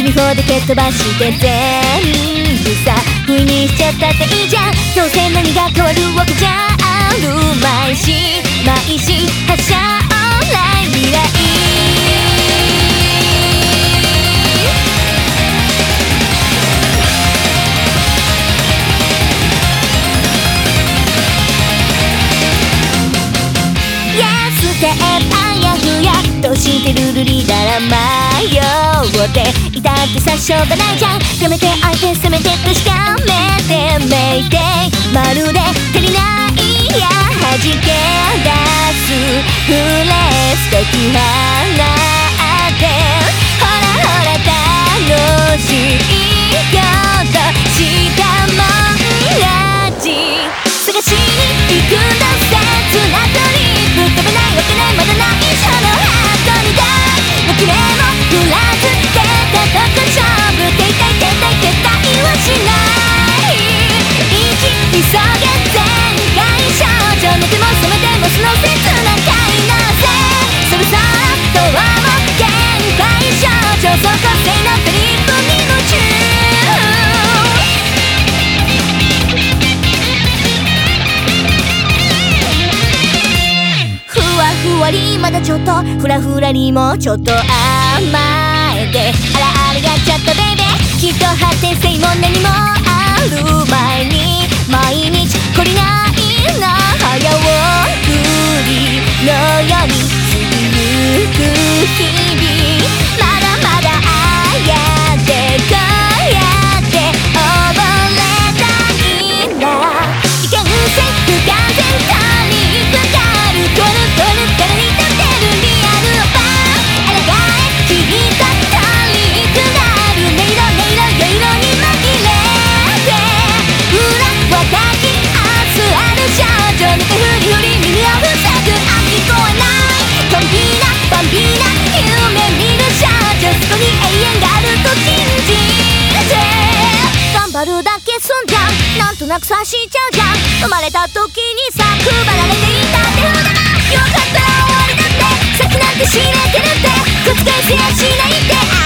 スに法で蹴っ飛ばして全部さ不意にしちゃったっていいじゃんどうせ何が変わるわけじゃあるまいしまいし発射オンライン未来安手パンやふやどうしてルルリっていたってさしょうがないじゃん。やめて相手攻めて。確かめて。めいてまるで足りないや。弾け出す。フレーズ解き少女即性のトリップに夢中ふわふわりまだちょっとふらふらにもちょっと甘えてあらあれやっちゃったベイベーきっと発展性も何もある生まれた時にさ配られていた手札だよかった。ら終わりだって先なんて知れてるって覆せやしないって。